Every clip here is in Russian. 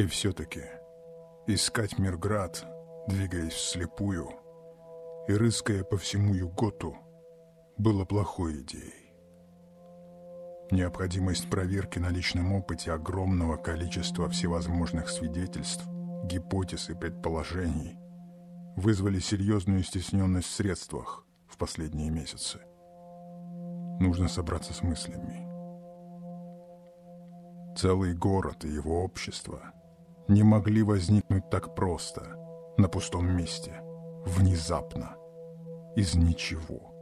И все-таки искать Мирград, двигаясь вслепую и рыская по всему Юготу, было плохой идеей. Необходимость проверки на личном опыте огромного количества всевозможных свидетельств, гипотез и предположений вызвали серьезную стесненность в средствах в последние месяцы. Нужно собраться с мыслями. Целый город и его общество не могли возникнуть так просто, на пустом месте, внезапно, из ничего.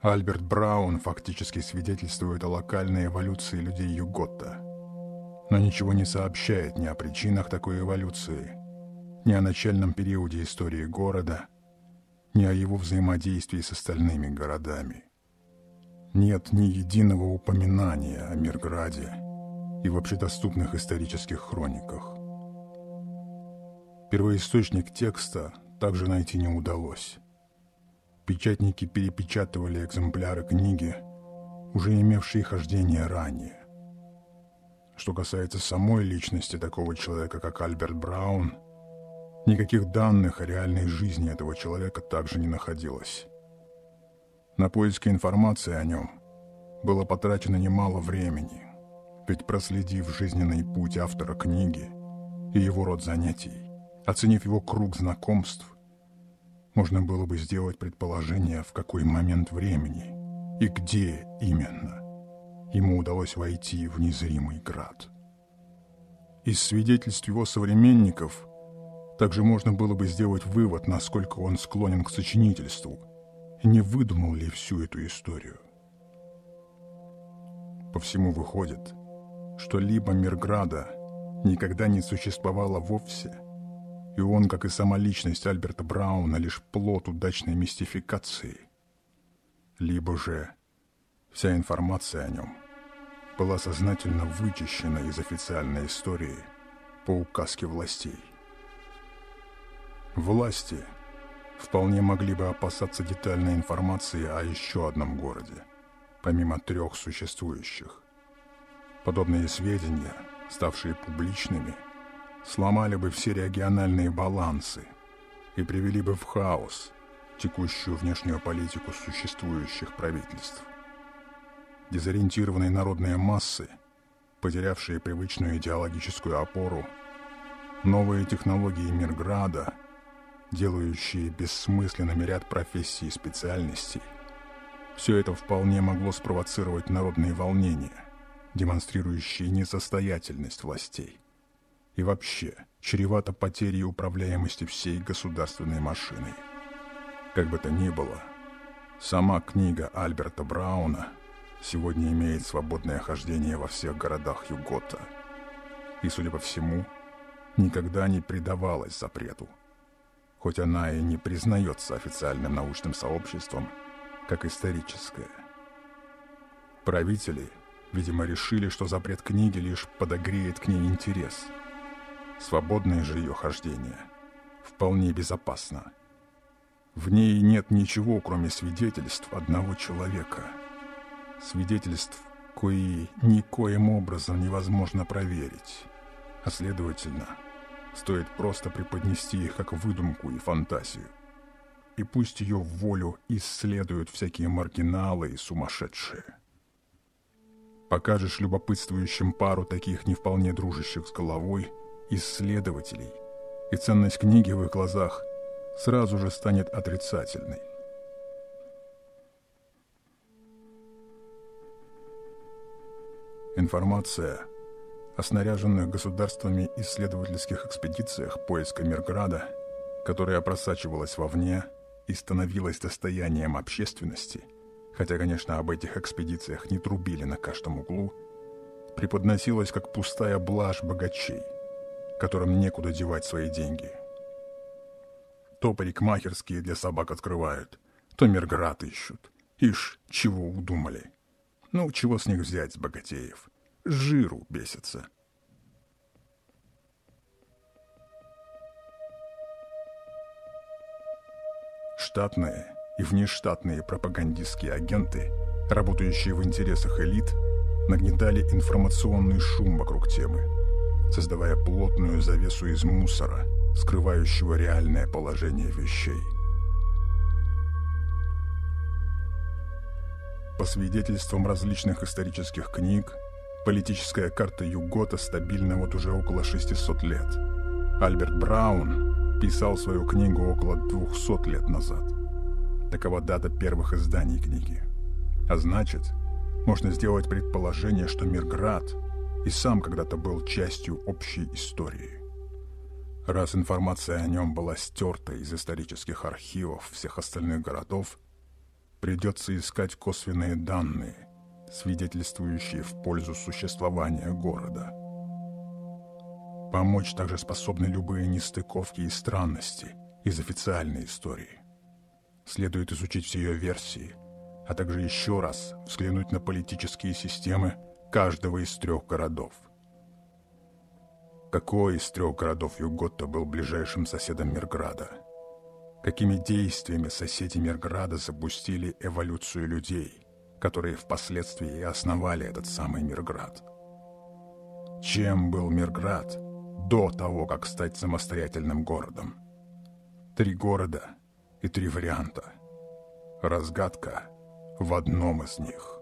Альберт Браун фактически свидетельствует о локальной эволюции людей Юготта, но ничего не сообщает ни о причинах такой эволюции, ни о начальном периоде истории города, ни о его взаимодействии с остальными городами. Нет ни единого упоминания о Мирграде и в общедоступных исторических хрониках. Первоисточник текста также найти не удалось. Печатники перепечатывали экземпляры книги, уже имевшие хождение ранее. Что касается самой личности такого человека, как Альберт Браун, никаких данных о реальной жизни этого человека также не находилось. На поиски информации о нем было потрачено немало времени, ведь проследив жизненный путь автора книги и его род занятий, оценив его круг знакомств, можно было бы сделать предположение, в какой момент времени и где именно ему удалось войти в незримый град. Из свидетельств его современников также можно было бы сделать вывод, насколько он склонен к сочинительству, не выдумал ли всю эту историю. По всему выходит, что либо Мирграда никогда не существовало вовсе – и он, как и сама личность Альберта Брауна, лишь плод удачной мистификации. Либо же вся информация о нем была сознательно вычищена из официальной истории по указке властей. Власти вполне могли бы опасаться детальной информации о еще одном городе, помимо трех существующих. Подобные сведения, ставшие публичными – сломали бы все региональные балансы и привели бы в хаос текущую внешнюю политику существующих правительств. Дезориентированные народные массы, потерявшие привычную идеологическую опору, новые технологии Мирграда, делающие бессмысленными ряд профессий и специальностей, все это вполне могло спровоцировать народные волнения, демонстрирующие несостоятельность властей и вообще чревато потерей управляемости всей государственной машиной. Как бы то ни было, сама книга Альберта Брауна сегодня имеет свободное хождение во всех городах Югота и, судя по всему, никогда не предавалась запрету, хоть она и не признается официальным научным сообществом как историческая. Правители, видимо, решили, что запрет книги лишь подогреет к ней интерес – Свободное же ее хождение вполне безопасно. В ней нет ничего, кроме свидетельств одного человека. Свидетельств, кои никоим образом невозможно проверить. А следовательно, стоит просто преподнести их как выдумку и фантазию. И пусть ее в волю исследуют всякие маргиналы и сумасшедшие. Покажешь любопытствующим пару таких не вполне дружащих с головой – исследователей, и ценность книги в их глазах сразу же станет отрицательной. Информация о снаряженных государствами исследовательских экспедициях поиска Мирграда, которая просачивалась вовне и становилась достоянием общественности, хотя, конечно, об этих экспедициях не трубили на каждом углу, преподносилась как пустая блажь богачей – которым некуда девать свои деньги. То парикмахерские для собак открывают, то мерград ищут. Ишь, чего удумали. Ну, чего с них взять, с богатеев? Жиру бесятся. Штатные и внештатные пропагандистские агенты, работающие в интересах элит, нагнетали информационный шум вокруг темы – создавая плотную завесу из мусора, скрывающего реальное положение вещей. По свидетельствам различных исторических книг, политическая карта Югота стабильна вот уже около 600 лет. Альберт Браун писал свою книгу около 200 лет назад. Такова дата первых изданий книги. А значит, можно сделать предположение, что Мирград и сам когда-то был частью общей истории. Раз информация о нем была стерта из исторических архивов всех остальных городов, придется искать косвенные данные, свидетельствующие в пользу существования города. Помочь также способны любые нестыковки и странности из официальной истории. Следует изучить все ее версии – а также еще раз взглянуть на политические системы каждого из трех городов. Какой из трех городов Юготта был ближайшим соседом Мирграда? Какими действиями соседи Мирграда запустили эволюцию людей, которые впоследствии и основали этот самый Мирград? Чем был Мирград до того, как стать самостоятельным городом? Три города и три варианта. Разгадка — в одном из них.